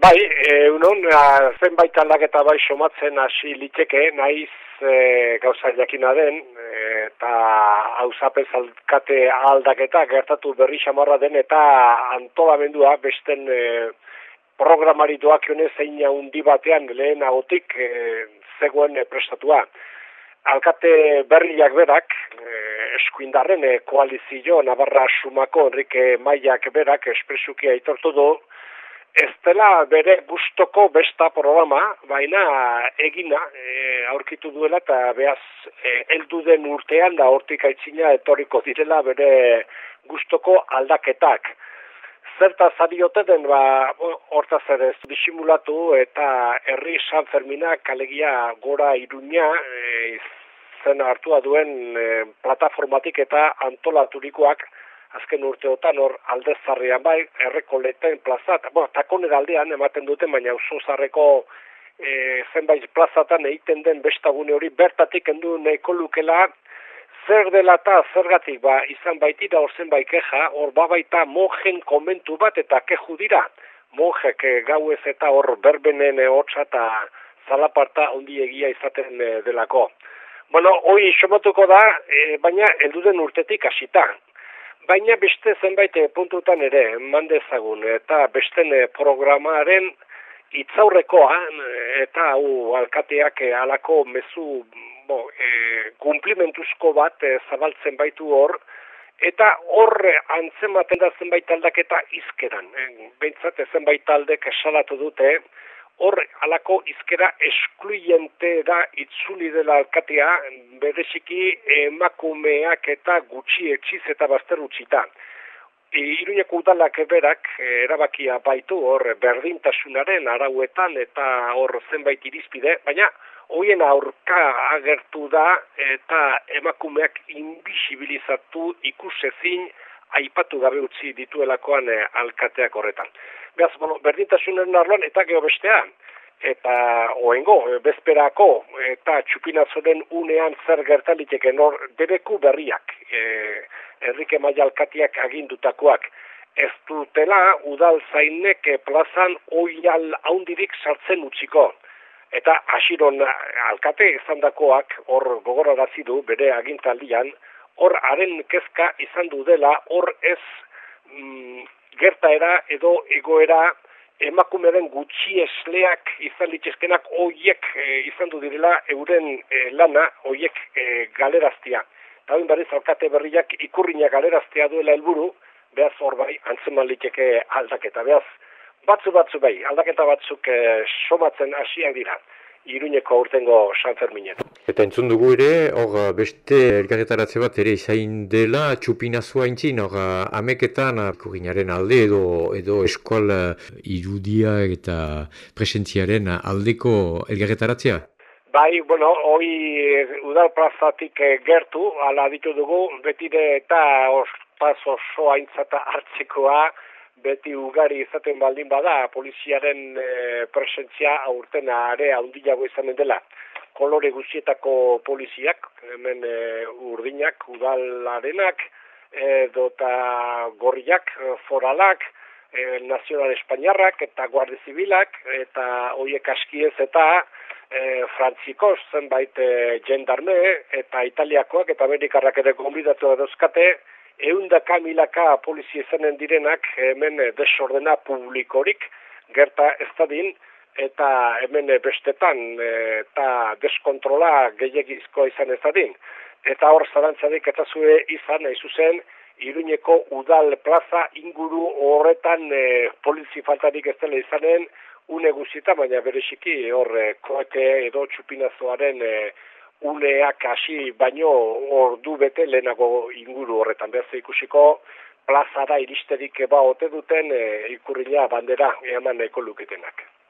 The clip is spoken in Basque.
Bai, unon, zenbait aldaketa bai somatzen hasi liteke, naiz e, gauza jakina den, eta hausapez alkate aldaketa gertatu berri xamarra den, eta antolamendua besten e, programari doak zein handi batean lehen agotik e, zegoen prestatua. Alkate berriak berak, e, eskuindarren e, koalizio Navarra Sumako Enrique Maiak berak espresuki aitortu du, ez dela bere gustoko besta programa, baina egina e, aurkitu duela eta behaz e, eldu den urtean da hortik aitzina etorriko direla bere gustoko aldaketak. Zerta zariote den ba, horta zer ez disimulatu eta herri San Fermina kalegia gora iruña e, zen hartua duen e, plataformatik eta antolaturikoak azken urteotan hor aldezarrian bai, errekoleten plazat, bo, takonera aldean ematen duten, baina oso zarreko e, zenbait plazatan egiten den bestagune hori bertatik endu nahiko lukela, zer dela eta zergatik ba, izan baitira hor zenbait keja, hor babaita mojen komentu bat eta keju dira, mojek e, gau ez eta hor berbenen e, hotza eta zalaparta ondi egia izaten e, delako. Bueno, hoi somatuko da, e, baina elduden urtetik hasita baina beste zenbait eh, puntutan ere eman dezagun eta beste eh, programaren itzaurrekoa eta hau alkateak eh, halako mezu bo, e, kumplimentuzko bat zabaltzen baitu hor eta hor antzematen da zenbait aldaketa izkeran. E, Beintzat zenbait taldek esalatu dute hor alako izkera eskluiente da itzuli dela alkatea bereziki emakumeak eta gutxi etxiz eta bazter utxita. Iruñeko udalak berak erabakia baitu hor berdintasunaren arauetan eta hor zenbait irizpide, baina hoien aurka agertu da eta emakumeak invisibilizatu ikusezin aipatu gabe utzi dituelakoan e, alkateak horretan. Beaz, bueno, berdintasunen arloan eta geho bestean, eta oengo, eh, bezperako, eta txupinazoren unean zer gertaliteke nor debeku berriak, e, Enrique Maia alkatiak agindutakoak, ez dutela udal zainek plazan oial haundirik sartzen utziko. Eta hasiron alkate ezandakoak hor gogorarazi du bere agintaldian, hor haren kezka izan du dela, hor ez mm, gertaera edo egoera emakumeren gutxi esleak izan litezkenak oiek e, izan du direla euren e, lana oiek e, galeraztia. Eta hori alkate berriak ikurriña galeraztea duela helburu, behaz hor bai antzeman liteke aldaketa. Behaz batzu batzu bai, aldaketa batzuk e, somatzen hasiak dira. Iruñeko urtengo San Ferminen. Eta entzun dugu ere, hor beste elgarretaratze bat ere izain dela txupinazua intzin, hor ameketan kurinaren alde edo, edo eskual irudia eta presentziaren aldeko elgarretaratzea? Bai, bueno, hoi udal plazatik gertu, ala ditu dugu, betide eta ospaz oso aintzata hartzekoa, beti ugari izaten baldin bada poliziaren e, presentzia aurten are handiago izanen dela. Kolore guztietako poliziak, hemen e, urdinak, udalarenak, edo eta gorriak, foralak, e, nazional espainiarrak eta guardi zibilak, eta hoiek askiez eta e, frantzikoz zenbait e, jendarme, eta italiakoak eta amerikarrak ere gombidatu edozkate, eundaka milaka polizia izanen direnak hemen desordena publikorik gerta ez dadin, eta hemen bestetan eta deskontrola gehiagizkoa izan ez dadin. Eta hor zarantzadik eta zue izan, nahi zuzen, Iruñeko udal plaza inguru horretan e, polizi faltarik ez dela izanen, une guzita, baina bereziki hor e, koete edo txupinazoaren e, uneak hasi baino ordu bete lehenago inguru horretan behar ikusiko plazara iristerik eba ote duten e, ikurrila bandera eman nahiko luketenak.